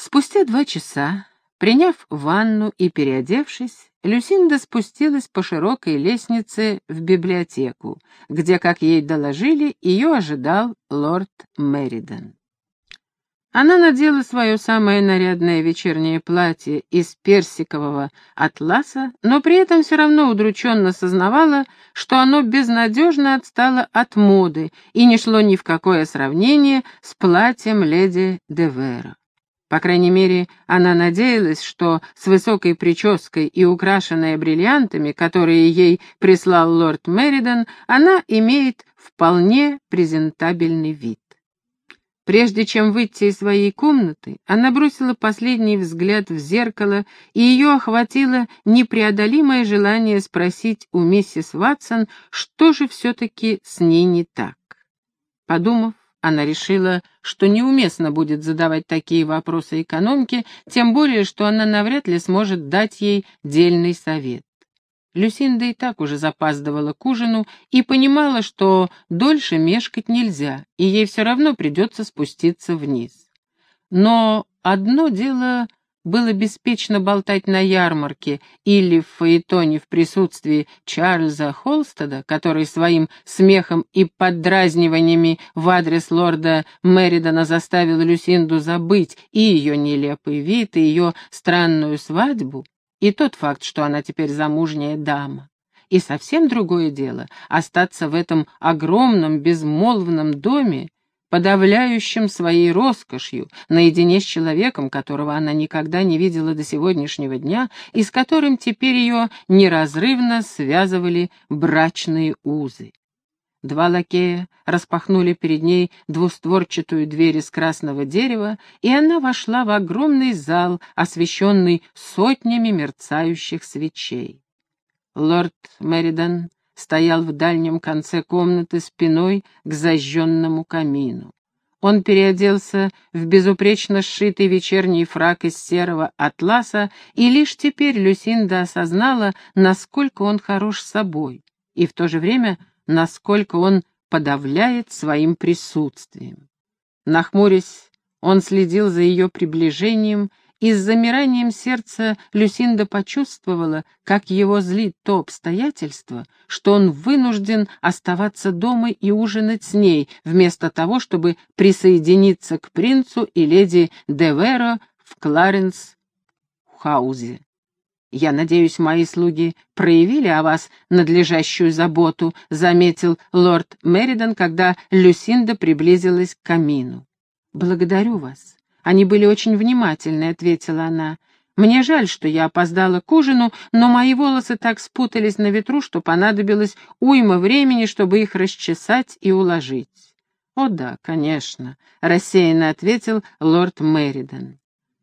Спустя два часа, приняв ванну и переодевшись, Люсинда спустилась по широкой лестнице в библиотеку, где, как ей доложили, ее ожидал лорд Меридон. Она надела свое самое нарядное вечернее платье из персикового атласа, но при этом все равно удрученно сознавала, что оно безнадежно отстало от моды и не шло ни в какое сравнение с платьем леди Девера. По крайней мере, она надеялась, что с высокой прической и украшенная бриллиантами, которые ей прислал лорд Меридан, она имеет вполне презентабельный вид. Прежде чем выйти из своей комнаты, она бросила последний взгляд в зеркало, и ее охватило непреодолимое желание спросить у миссис Ватсон, что же все-таки с ней не так. Подумав, она решила, что неуместно будет задавать такие вопросы экономке, тем более, что она навряд ли сможет дать ей дельный совет. Люсинда и так уже запаздывала к ужину и понимала, что дольше мешкать нельзя, и ей все равно придется спуститься вниз. Но одно дело было беспечно болтать на ярмарке или в фаэтоне в присутствии Чарльза Холстеда, который своим смехом и поддразниваниями в адрес лорда Меридона заставил Люсинду забыть и ее нелепый вид, и ее странную свадьбу, и тот факт, что она теперь замужняя дама. И совсем другое дело — остаться в этом огромном безмолвном доме, подавляющим своей роскошью, наедине с человеком, которого она никогда не видела до сегодняшнего дня и с которым теперь ее неразрывно связывали брачные узы. Два лакея распахнули перед ней двустворчатую дверь из красного дерева, и она вошла в огромный зал, освещенный сотнями мерцающих свечей. Лорд Меридан стоял в дальнем конце комнаты спиной к зажженному камину. Он переоделся в безупречно сшитый вечерний фрак из серого атласа, и лишь теперь Люсинда осознала, насколько он хорош собой, и в то же время, насколько он подавляет своим присутствием. Нахмурясь, он следил за ее приближением и с замиранием сердца Люсинда почувствовала, как его злит то обстоятельство, что он вынужден оставаться дома и ужинать с ней, вместо того, чтобы присоединиться к принцу и леди Деверо в Кларенс-хаузе. «Я надеюсь, мои слуги проявили о вас надлежащую заботу», — заметил лорд Меридан, когда Люсинда приблизилась к камину. «Благодарю вас. Они были очень внимательны», — ответила она. «Мне жаль, что я опоздала к ужину, но мои волосы так спутались на ветру, что понадобилось уйма времени, чтобы их расчесать и уложить». «О да, конечно», — рассеянно ответил лорд Меридан.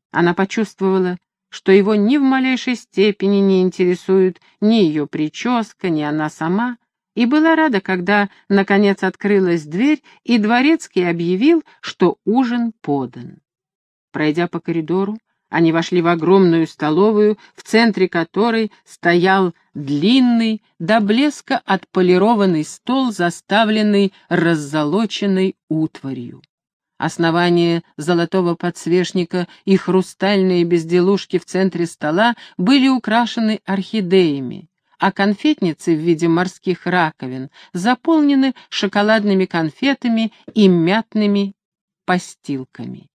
Она почувствовала, что его ни в малейшей степени не интересует ни ее прическа, ни она сама, и была рада, когда, наконец, открылась дверь, и дворецкий объявил, что ужин подан. Пройдя по коридору, они вошли в огромную столовую, в центре которой стоял длинный, до блеска отполированный стол, заставленный раззолоченной утварью. Основание золотого подсвечника и хрустальные безделушки в центре стола были украшены орхидеями, а конфетницы в виде морских раковин заполнены шоколадными конфетами и мятными постилками.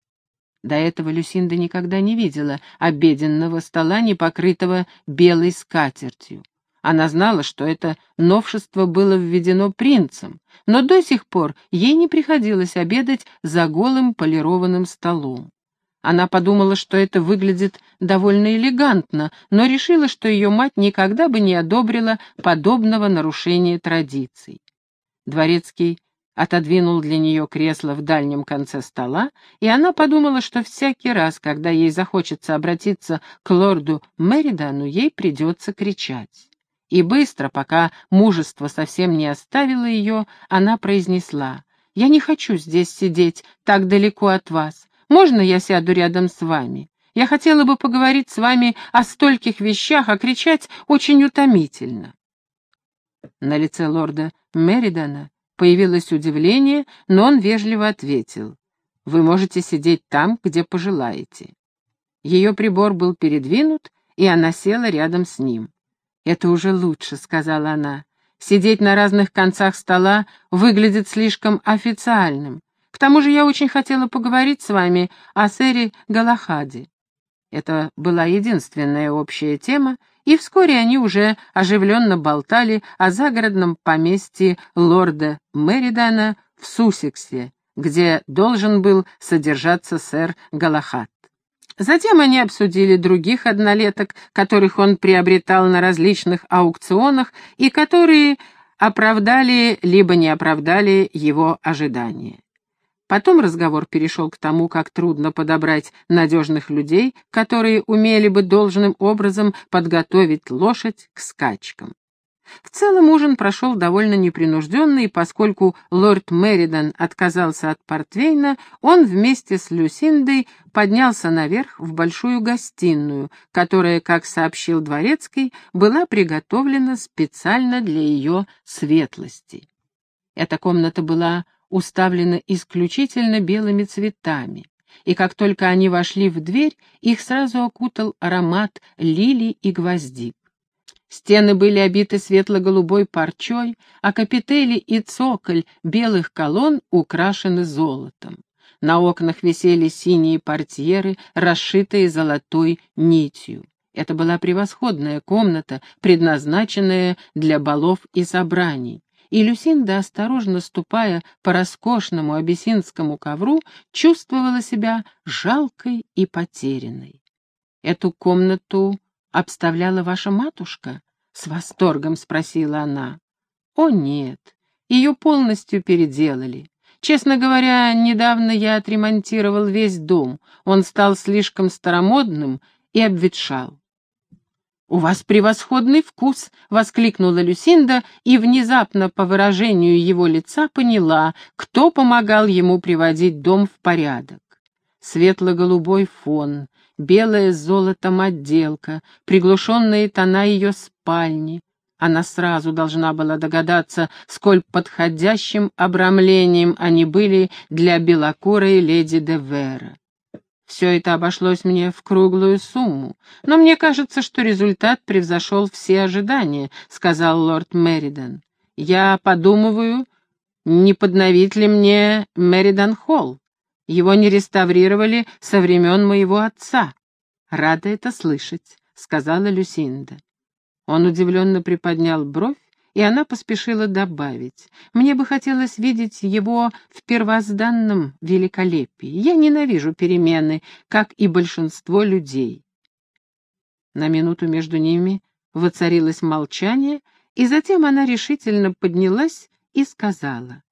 До этого Люсинда никогда не видела обеденного стола, не покрытого белой скатертью. Она знала, что это новшество было введено принцем, но до сих пор ей не приходилось обедать за голым полированным столом. Она подумала, что это выглядит довольно элегантно, но решила, что ее мать никогда бы не одобрила подобного нарушения традиций. Дворецкий отодвинул для нее кресло в дальнем конце стола, и она подумала, что всякий раз, когда ей захочется обратиться к лорду Меридану, ей придется кричать. И быстро, пока мужество совсем не оставило ее, она произнесла, «Я не хочу здесь сидеть так далеко от вас. Можно я сяду рядом с вами? Я хотела бы поговорить с вами о стольких вещах, а кричать очень утомительно». На лице лорда Меридана Появилось удивление, но он вежливо ответил. «Вы можете сидеть там, где пожелаете». Ее прибор был передвинут, и она села рядом с ним. «Это уже лучше», — сказала она. «Сидеть на разных концах стола выглядит слишком официальным. К тому же я очень хотела поговорить с вами о сэре Галахаде». Это была единственная общая тема, и вскоре они уже оживленно болтали о загородном поместье лорда Меридана в Суссексе, где должен был содержаться сэр Галахад. Затем они обсудили других однолеток, которых он приобретал на различных аукционах и которые оправдали либо не оправдали его ожидания. Потом разговор перешел к тому, как трудно подобрать надежных людей, которые умели бы должным образом подготовить лошадь к скачкам. В целом ужин прошел довольно непринужденно, и поскольку лорд Меридан отказался от портвейна, он вместе с Люсиндой поднялся наверх в большую гостиную, которая, как сообщил Дворецкий, была приготовлена специально для ее светлости. Эта комната была уставлена исключительно белыми цветами, и как только они вошли в дверь, их сразу окутал аромат лилий и гвоздик. Стены были обиты светло-голубой парчой, а капители и цоколь белых колонн украшены золотом. На окнах висели синие портьеры, расшитые золотой нитью. Это была превосходная комната, предназначенная для балов и собраний. И Люсинда, осторожно ступая по роскошному абиссинскому ковру, чувствовала себя жалкой и потерянной. Эту комнату обставляла ваша матушка?» — с восторгом спросила она. «О, нет, ее полностью переделали. Честно говоря, недавно я отремонтировал весь дом. Он стал слишком старомодным и обветшал. «У вас превосходный вкус!» — воскликнула Люсинда и внезапно по выражению его лица поняла, кто помогал ему приводить дом в порядок. Светло-голубой фон, белая с золотом отделка, приглушенные тона ее спальни. Она сразу должна была догадаться, сколь подходящим обрамлением они были для белокурой леди де Вера. Все это обошлось мне в круглую сумму, но мне кажется, что результат превзошел все ожидания, — сказал лорд Меридан. Я подумываю, не подновить ли мне Меридан Холл. Его не реставрировали со времен моего отца. Рада это слышать, сказала Люсинда. Он удивленно приподнял бровь, и она поспешила добавить. «Мне бы хотелось видеть его в первозданном великолепии. Я ненавижу перемены, как и большинство людей». На минуту между ними воцарилось молчание, и затем она решительно поднялась и сказала,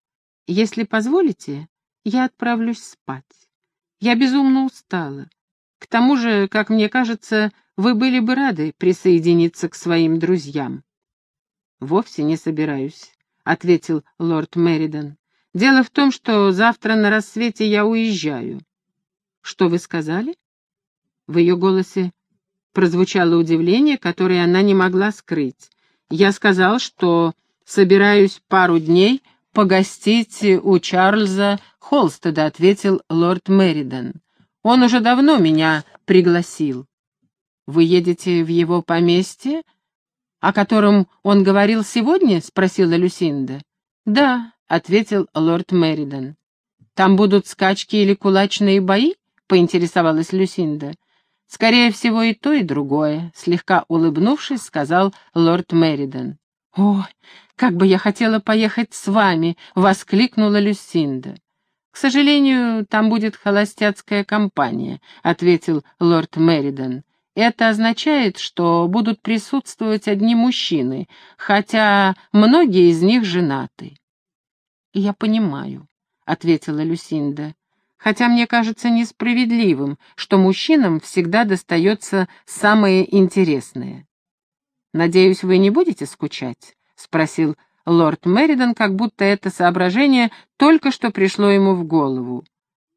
«Если позволите, я отправлюсь спать. Я безумно устала. К тому же, как мне кажется, вы были бы рады присоединиться к своим друзьям. «Вовсе не собираюсь», — ответил лорд Меридан. «Дело в том, что завтра на рассвете я уезжаю». «Что вы сказали?» В ее голосе прозвучало удивление, которое она не могла скрыть. «Я сказал, что собираюсь пару дней погостить у Чарльза Холстеда», — ответил лорд Меридан. «Он уже давно меня пригласил». «Вы едете в его поместье, о котором он говорил сегодня?» — спросила Люсинда. «Да», — ответил лорд Меридан. «Там будут скачки или кулачные бои?» — поинтересовалась Люсинда. «Скорее всего, и то, и другое», — слегка улыбнувшись, сказал лорд Меридан. «О, как бы я хотела поехать с вами!» — воскликнула Люсинда. «К сожалению, там будет холостяцкая компания», — ответил лорд Меридан. «Это означает, что будут присутствовать одни мужчины, хотя многие из них женаты». «Я понимаю», — ответила Люсинда. «Хотя мне кажется несправедливым, что мужчинам всегда достается самое интересное». «Надеюсь, вы не будете скучать?» — спросил лорд Меридан, как будто это соображение только что пришло ему в голову.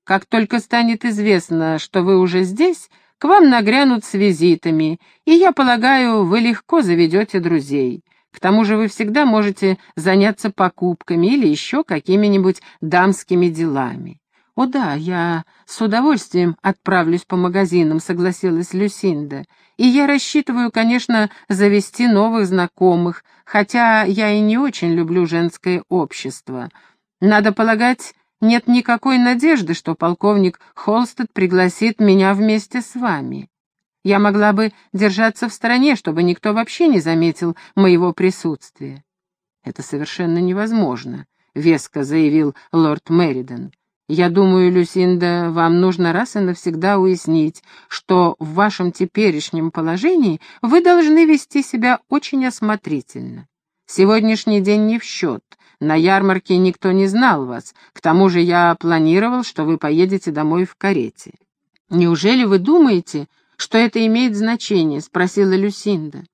«Как только станет известно, что вы уже здесь, к вам нагрянут с визитами, и, я полагаю, вы легко заведете друзей. К тому же вы всегда можете заняться покупками или еще какими-нибудь дамскими делами. «О да, я с удовольствием отправлюсь по магазинам», — согласилась Люсинда. «И я рассчитываю, конечно, завести новых знакомых, хотя я и не очень люблю женское общество. Надо полагать, нет никакой надежды, что полковник Холстед пригласит меня вместе с вами. Я могла бы держаться в стороне, чтобы никто вообще не заметил моего присутствия». «Это совершенно невозможно», — веско заявил лорд Меридон. Я думаю, Люсинда, вам нужно раз и навсегда уяснить, что в вашем теперешнем положении вы должны вести себя очень осмотрительно. Сегодняшний день не в счет. На ярмарке никто не знал вас. К тому же я планировал, что вы поедете домой в карете. Неужели вы думаете, что это имеет значение?» — спросила Люсинда.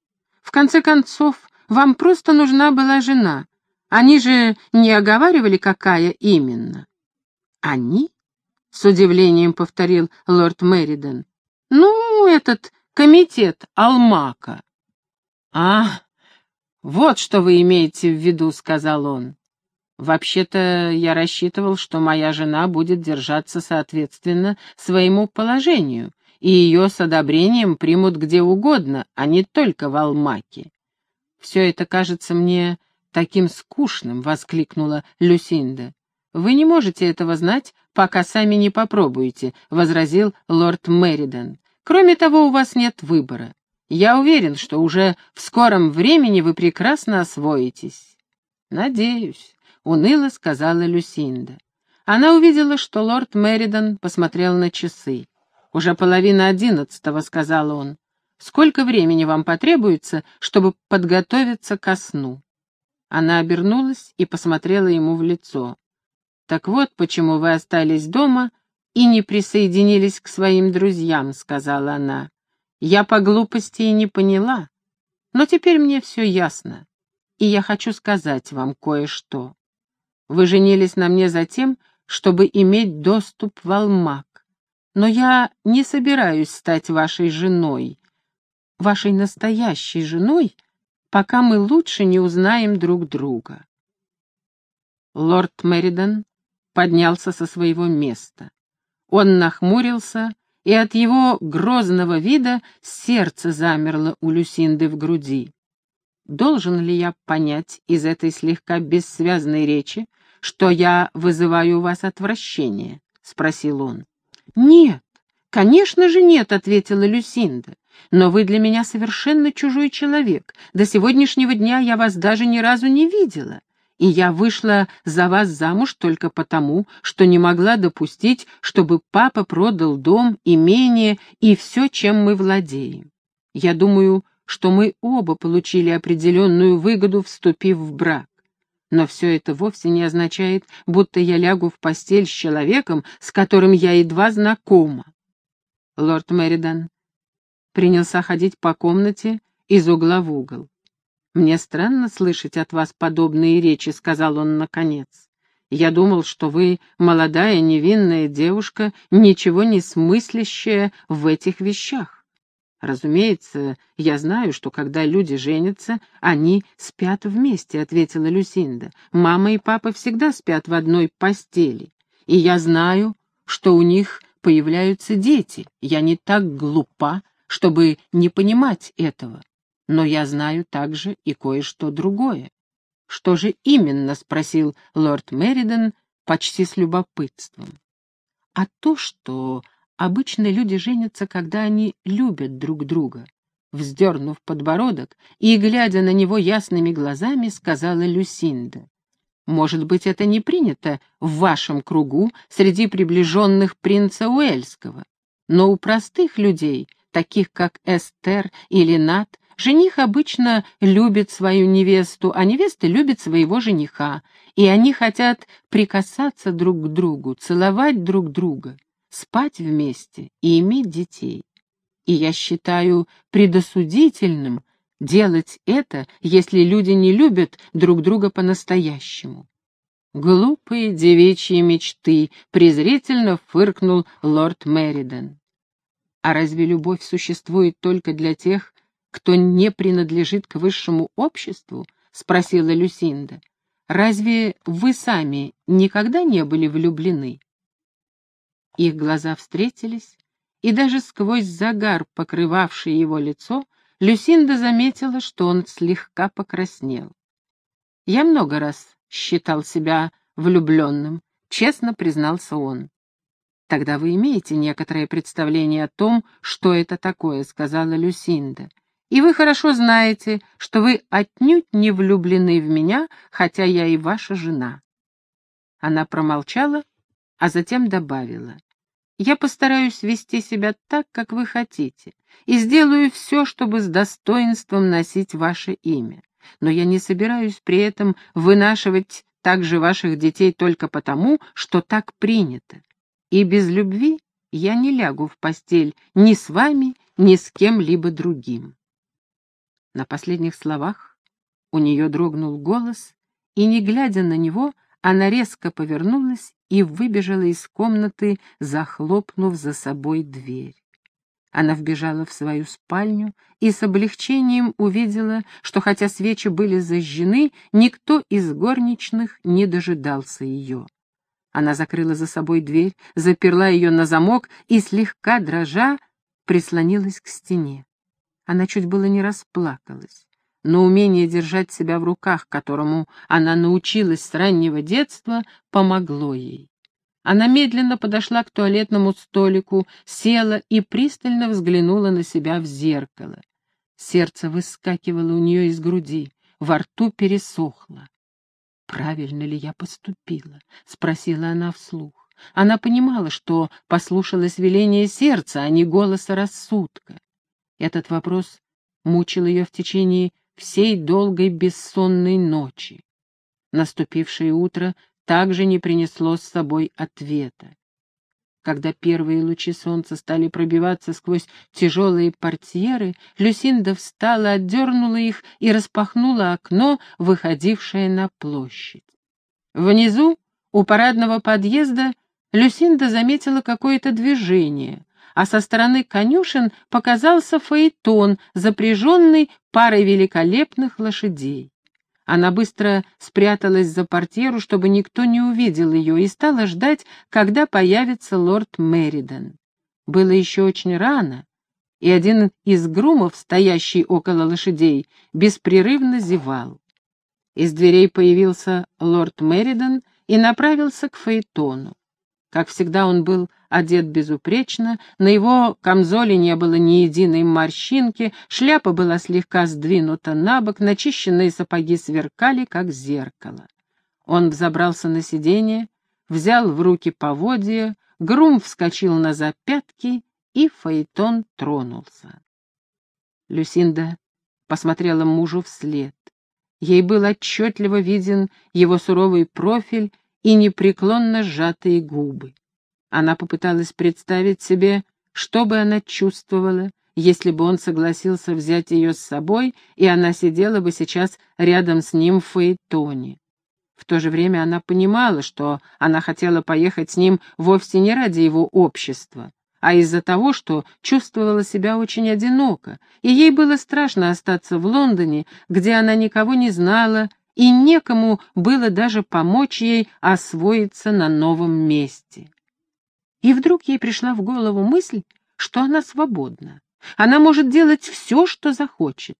«В конце концов, вам просто нужна была жена. Они же не оговаривали, какая именно». «Они?» — с удивлением повторил лорд Мэридон. «Ну, этот комитет Алмака». «А, вот что вы имеете в виду», — сказал он. «Вообще-то я рассчитывал, что моя жена будет держаться соответственно своему положению, и ее с одобрением примут где угодно, а не только в Алмаке. Все это кажется мне таким скучным», — воскликнула Люсинда. «Вы не можете этого знать, пока сами не попробуете», — возразил лорд Меридон. «Кроме того, у вас нет выбора. Я уверен, что уже в скором времени вы прекрасно освоитесь». «Надеюсь», — уныло сказала Люсинда. Она увидела, что лорд Меридон посмотрел на часы. «Уже половина одиннадцатого», — сказал он. «Сколько времени вам потребуется, чтобы подготовиться ко сну?» Она обернулась и посмотрела ему в лицо. «Так вот, почему вы остались дома и не присоединились к своим друзьям», — сказала она. «Я по глупости и не поняла, но теперь мне все ясно, и я хочу сказать вам кое-что. Вы женились на мне за тем, чтобы иметь доступ в Алмак, но я не собираюсь стать вашей женой, вашей настоящей женой, пока мы лучше не узнаем друг друга». Лорд Меридан поднялся со своего места. Он нахмурился, и от его грозного вида сердце замерло у Люсинды в груди. Должен ли я понять из этой слегка бессвязной речи, что я вызываю у вас отвращение? — спросил он. — Нет, конечно же нет, — ответила Люсинда. Но вы для меня совершенно чужой человек. До сегодняшнего дня я вас даже ни разу не видела и я вышла за вас замуж только потому, что не могла допустить, чтобы папа продал дом, имение и все, чем мы владеем. Я думаю, что мы оба получили определенную выгоду, вступив в брак. Но все это вовсе не означает, будто я лягу в постель с человеком, с которым я едва знакома. Лорд Меридан принялся ходить по комнате из угла в угол. «Мне странно слышать от вас подобные речи», — сказал он наконец. «Я думал, что вы молодая невинная девушка, ничего не смыслящая в этих вещах. Разумеется, я знаю, что когда люди женятся, они спят вместе», — ответила Люсинда. «Мама и папа всегда спят в одной постели. И я знаю, что у них появляются дети. Я не так глупа, чтобы не понимать этого. Но я знаю также и кое-что другое. Что же именно? — спросил лорд Меридон почти с любопытством. А то, что обычно люди женятся, когда они любят друг друга. Вздернув подбородок и, глядя на него ясными глазами, сказала Люсинда. «Может быть, это не принято в вашем кругу среди приближенных принца Уэльского, но у простых людей, таких как Эстер или Нат, Жених обычно любит свою невесту, а невеста любит своего жениха, и они хотят прикасаться друг к другу, целовать друг друга, спать вместе и иметь детей. И я считаю предосудительным делать это, если люди не любят друг друга по-настоящему. «Глупые девичьи мечты», — презрительно фыркнул лорд Меридон. «А разве любовь существует только для тех, кто не принадлежит к высшему обществу?» — спросила Люсинда. «Разве вы сами никогда не были влюблены?» Их глаза встретились, и даже сквозь загар, покрывавший его лицо, Люсинда заметила, что он слегка покраснел. «Я много раз считал себя влюбленным», — честно признался он. «Тогда вы имеете некоторое представление о том, что это такое», — сказала Люсинда. «И вы хорошо знаете, что вы отнюдь не влюблены в меня, хотя я и ваша жена». Она промолчала, а затем добавила. «Я постараюсь вести себя так, как вы хотите, и сделаю все, чтобы с достоинством носить ваше имя. Но я не собираюсь при этом вынашивать также ваших детей только потому, что так принято. И без любви я не лягу в постель ни с вами, ни с кем-либо другим». На последних словах у нее дрогнул голос, и, не глядя на него, она резко повернулась и выбежала из комнаты, захлопнув за собой дверь. Она вбежала в свою спальню и с облегчением увидела, что хотя свечи были зажжены, никто из горничных не дожидался ее. Она закрыла за собой дверь, заперла ее на замок и, слегка дрожа, прислонилась к стене. Она чуть было не расплакалась, но умение держать себя в руках, которому она научилась с раннего детства, помогло ей. Она медленно подошла к туалетному столику, села и пристально взглянула на себя в зеркало. Сердце выскакивало у нее из груди, во рту пересохло. «Правильно ли я поступила?» — спросила она вслух. Она понимала, что послушалась веления сердца, а не голоса рассудка. Этот вопрос мучил ее в течение всей долгой бессонной ночи. Наступившее утро также не принесло с собой ответа. Когда первые лучи солнца стали пробиваться сквозь тяжелые портьеры, Люсинда встала, отдернула их и распахнула окно, выходившее на площадь. Внизу, у парадного подъезда, Люсинда заметила какое-то движение, а со стороны конюшен показался фаэтон, запряженный парой великолепных лошадей. Она быстро спряталась за портьеру, чтобы никто не увидел ее, и стала ждать, когда появится лорд Меридан. Было еще очень рано, и один из грумов, стоящий около лошадей, беспрерывно зевал. Из дверей появился лорд Меридан и направился к Фейтону. Как всегда, он был одет безупречно, на его камзоле не было ни единой морщинки, шляпа была слегка сдвинута на бок, начищенные сапоги сверкали, как зеркало. Он взобрался на сиденье, взял в руки поводья, грум вскочил на запятки, и Фаэтон тронулся. Люсинда посмотрела мужу вслед. Ей был отчетливо виден его суровый профиль и непреклонно сжатые губы. Она попыталась представить себе, что бы она чувствовала, если бы он согласился взять ее с собой, и она сидела бы сейчас рядом с ним в фаэтоне. В то же время она понимала, что она хотела поехать с ним вовсе не ради его общества, а из-за того, что чувствовала себя очень одиноко, и ей было страшно остаться в Лондоне, где она никого не знала и некому было даже помочь ей освоиться на новом месте. И вдруг ей пришла в голову мысль, что она свободна. Она может делать все, что захочет.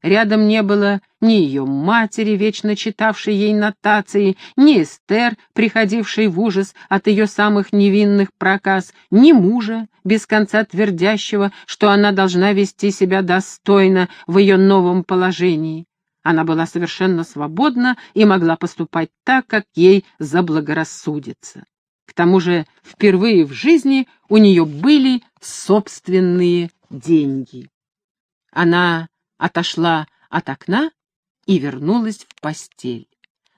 Рядом не было ни ее матери, вечно читавшей ей нотации, ни Эстер, приходившей в ужас от ее самых невинных проказ, ни мужа, без конца твердящего, что она должна вести себя достойно в ее новом положении. Она была совершенно свободна и могла поступать так, как ей заблагорассудится. К тому же впервые в жизни у нее были собственные деньги. Она отошла от окна и вернулась в постель.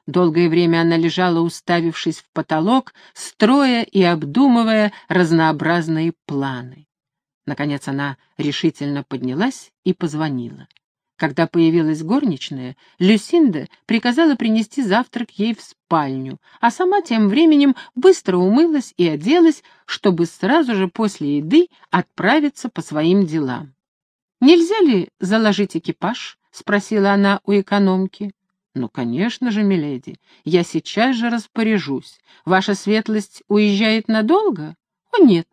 Долгое время она лежала, уставившись в потолок, строя и обдумывая разнообразные планы. Наконец она решительно поднялась и позвонила. Когда появилась горничная, Люсинда приказала принести завтрак ей в спальню, а сама тем временем быстро умылась и оделась, чтобы сразу же после еды отправиться по своим делам. «Нельзя ли заложить экипаж?» — спросила она у экономки. «Ну, конечно же, миледи, я сейчас же распоряжусь. Ваша светлость уезжает надолго?» «О, нет,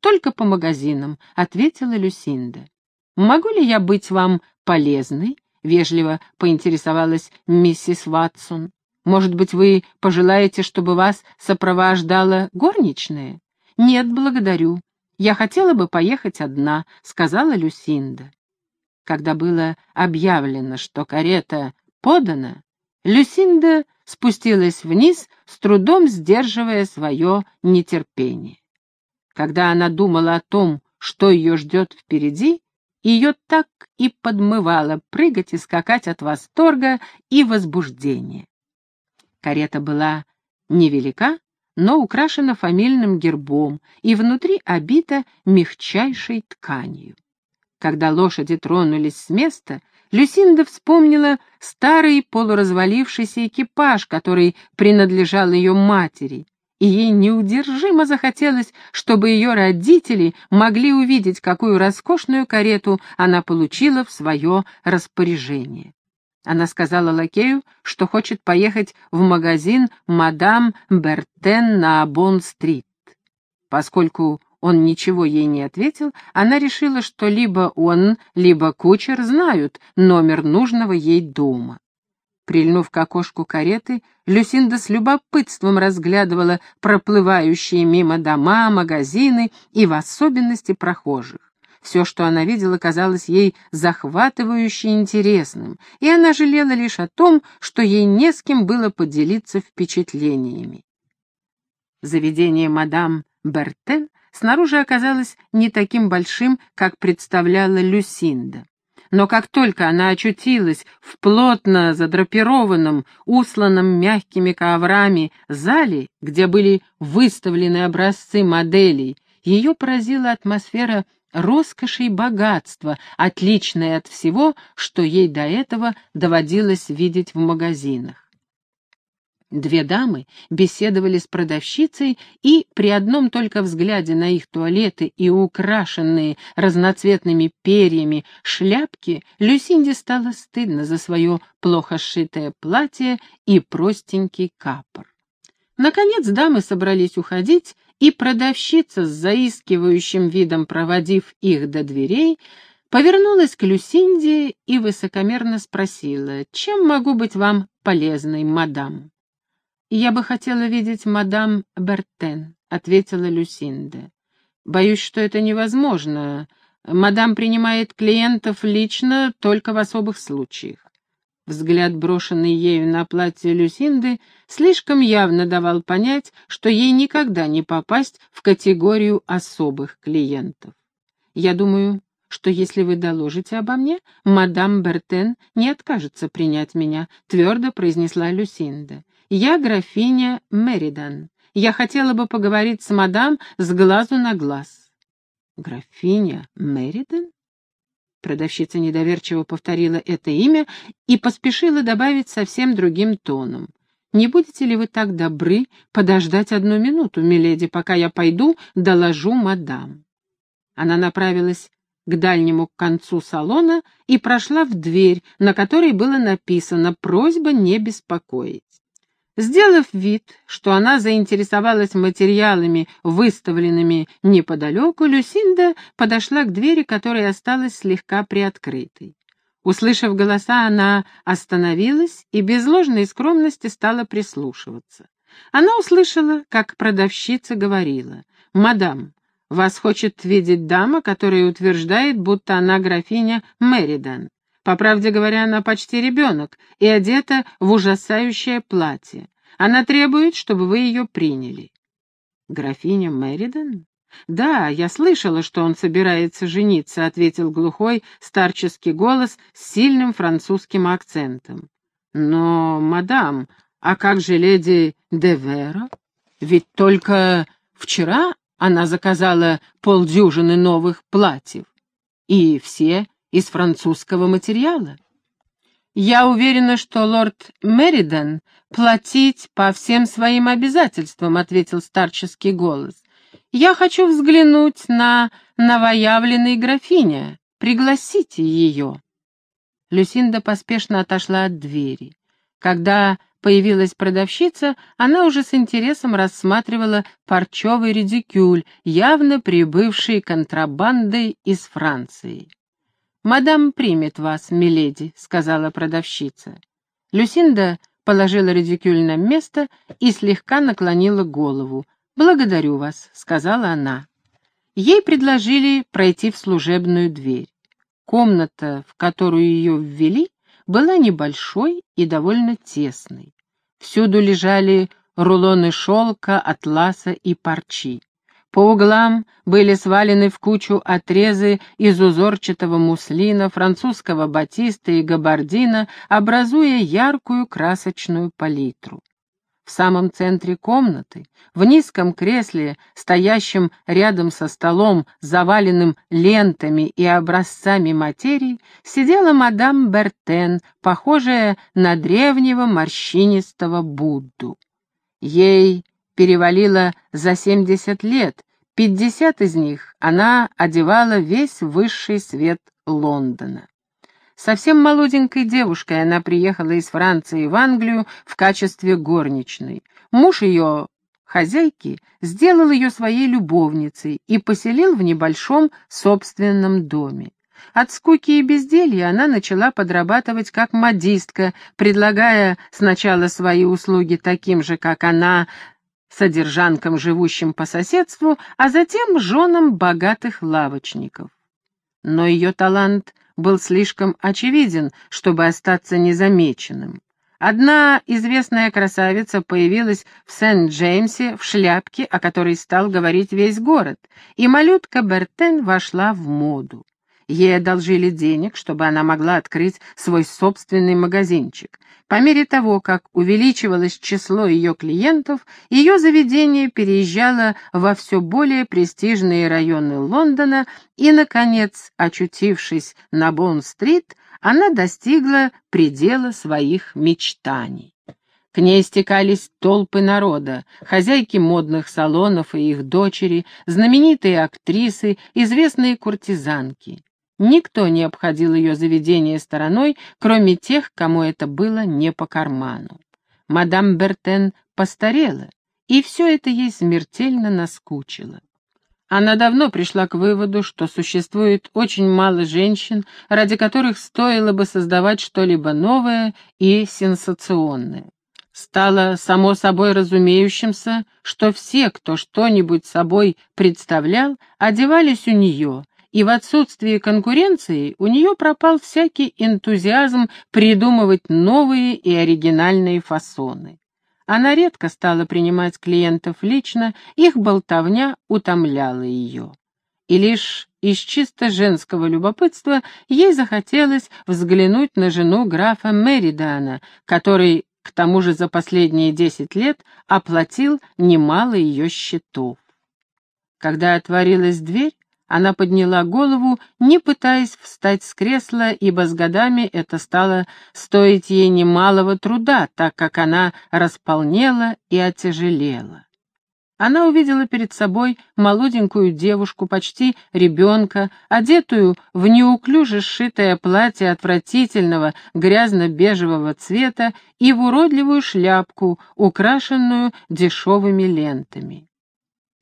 только по магазинам», — ответила Люсинда. «Могу ли я быть вам полезной?» — вежливо поинтересовалась миссис Ватсон. «Может быть, вы пожелаете, чтобы вас сопровождала горничная?» «Нет, благодарю. Я хотела бы поехать одна», — сказала Люсинда. Когда было объявлено, что карета подана, Люсинда спустилась вниз, с трудом сдерживая свое нетерпение. Когда она думала о том, что ее ждет впереди, ее так и подмывало прыгать и скакать от восторга и возбуждения. Карета была невелика, но украшена фамильным гербом и внутри обита мягчайшей тканью. Когда лошади тронулись с места, Люсинда вспомнила старый полуразвалившийся экипаж, который принадлежал ее матери, и ей неудержимо захотелось, чтобы ее родители могли увидеть, какую роскошную карету она получила в свое распоряжение. Она сказала лакею, что хочет поехать в магазин «Мадам Бертен» на Бонн-стрит. Поскольку он ничего ей не ответил, она решила, что либо он, либо кучер знают номер нужного ей дома. Прильнув к окошку кареты, Люсинда с любопытством разглядывала проплывающие мимо дома, магазины и в особенности прохожих. Все, что она видела, казалось ей захватывающе интересным, и она жалела лишь о том, что ей не с кем было поделиться впечатлениями. Заведение мадам Бертен снаружи оказалось не таким большим, как представляла Люсинда но как только она очутилась в плотно задрапированном, усланном мягкими коврами зале, где были выставлены образцы моделей, ее поразила атмосфера роскоши и богатства, отличная от всего, что ей до этого доводилось видеть в магазинах. Две дамы беседовали с продавщицей, и при одном только взгляде на их туалеты и украшенные разноцветными перьями шляпки Люсинде стало стыдно за свое плохо сшитое платье и простенький капор. Наконец дамы собрались уходить, и продавщица с заискивающим видом, проводив их до дверей, повернулась к Люсинде и высокомерно спросила, «Чем могу быть вам полезной, мадам?» «Я бы хотела видеть мадам Бертен», — ответила Люсинда. «Боюсь, что это невозможно. Мадам принимает клиентов лично только в особых случаях». Взгляд, брошенный ею на платье Люсинды, слишком явно давал понять, что ей никогда не попасть в категорию особых клиентов. «Я думаю, что если вы доложите обо мне, мадам Бертен не откажется принять меня», — твердо произнесла Люсинда. «Я графиня Меридан. Я хотела бы поговорить с мадам с глазу на глаз». «Графиня Меридан?» Продавщица недоверчиво повторила это имя и поспешила добавить совсем другим тоном. «Не будете ли вы так добры подождать одну минуту, миледи, пока я пойду доложу мадам?» Она направилась к дальнему концу салона и прошла в дверь, на которой было написано «Просьба не беспокоить». Сделав вид, что она заинтересовалась материалами, выставленными неподалеку, Люсинда подошла к двери, которая осталась слегка приоткрытой. Услышав голоса, она остановилась и без ложной скромности стала прислушиваться. Она услышала, как продавщица говорила, «Мадам, вас хочет видеть дама, которая утверждает, будто она графиня Меридан. По правде говоря, она почти ребенок и одета в ужасающее платье. Она требует, чтобы вы ее приняли. Графиня Меридан? Да, я слышала, что он собирается жениться, ответил глухой старческий голос с сильным французским акцентом. Но, мадам, а как же леди Девера? Ведь только вчера она заказала полдюжины новых платьев. И все из французского материала. Я уверена, что лорд Меридан платить по всем своим обязательствам, ответил старческий голос. Я хочу взглянуть на новоявленной графиня. Пригласите ее. Люсинда поспешно отошла от двери. Когда появилась продавщица, она уже с интересом рассматривала парчевый редикюль, явно прибывший контрабандой из Франции. «Мадам примет вас, миледи», — сказала продавщица. Люсинда положила редикюль на место и слегка наклонила голову. «Благодарю вас», — сказала она. Ей предложили пройти в служебную дверь. Комната, в которую ее ввели, была небольшой и довольно тесной. Всюду лежали рулоны шелка, атласа и парчи. По углам были свалены в кучу отрезы из узорчатого муслина, французского батиста и габардина, образуя яркую красочную палитру. В самом центре комнаты, в низком кресле, стоящем рядом со столом, заваленным лентами и образцами материи, сидела мадам Бертен, похожая на древнего морщинистого Будду. Ей перевалило за семьдесят лет, пятьдесят из них она одевала весь высший свет Лондона. Совсем молоденькой девушкой она приехала из Франции в Англию в качестве горничной. Муж ее, хозяйки, сделал ее своей любовницей и поселил в небольшом собственном доме. От скуки и безделья она начала подрабатывать как модистка, предлагая сначала свои услуги таким же, как она, содержанкам, живущим по соседству, а затем женам богатых лавочников. Но ее талант был слишком очевиден, чтобы остаться незамеченным. Одна известная красавица появилась в Сент-Джеймсе в шляпке, о которой стал говорить весь город, и малютка Бертен вошла в моду. Ей одолжили денег, чтобы она могла открыть свой собственный магазинчик. По мере того, как увеличивалось число ее клиентов, ее заведение переезжало во все более престижные районы Лондона, и, наконец, очутившись на Бонн-стрит, она достигла предела своих мечтаний. К ней стекались толпы народа, хозяйки модных салонов и их дочери, знаменитые актрисы, известные куртизанки. Никто не обходил ее заведение стороной, кроме тех, кому это было не по карману. Мадам Бертен постарела, и все это ей смертельно наскучило. Она давно пришла к выводу, что существует очень мало женщин, ради которых стоило бы создавать что-либо новое и сенсационное. Стало само собой разумеющимся, что все, кто что-нибудь собой представлял, одевались у нее, и в отсутствие конкуренции у нее пропал всякий энтузиазм придумывать новые и оригинальные фасоны. Она редко стала принимать клиентов лично, их болтовня утомляла ее. И лишь из чисто женского любопытства ей захотелось взглянуть на жену графа Меридана, который, к тому же за последние десять лет, оплатил немало ее счетов. Когда отворилась дверь, она подняла голову, не пытаясь встать с кресла, ибо с годами это стало стоить ей немалого труда, так как она располнела и отяжелела. Она увидела перед собой молоденькую девушку, почти ребенка, одетую в неуклюже сшитое платье отвратительного грязно-бежевого цвета и в уродливую шляпку, украшенную дешевыми лентами.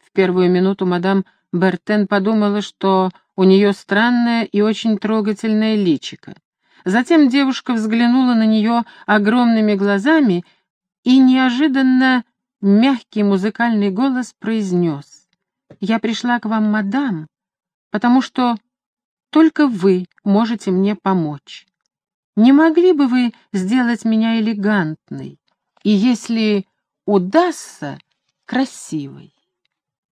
В первую минуту мадам Бертен подумала, что у нее странное и очень трогательное личико. Затем девушка взглянула на нее огромными глазами, и неожиданно мягкий музыкальный голос произнес. «Я пришла к вам, мадам, потому что только вы можете мне помочь. Не могли бы вы сделать меня элегантной и, если удастся, красивой?»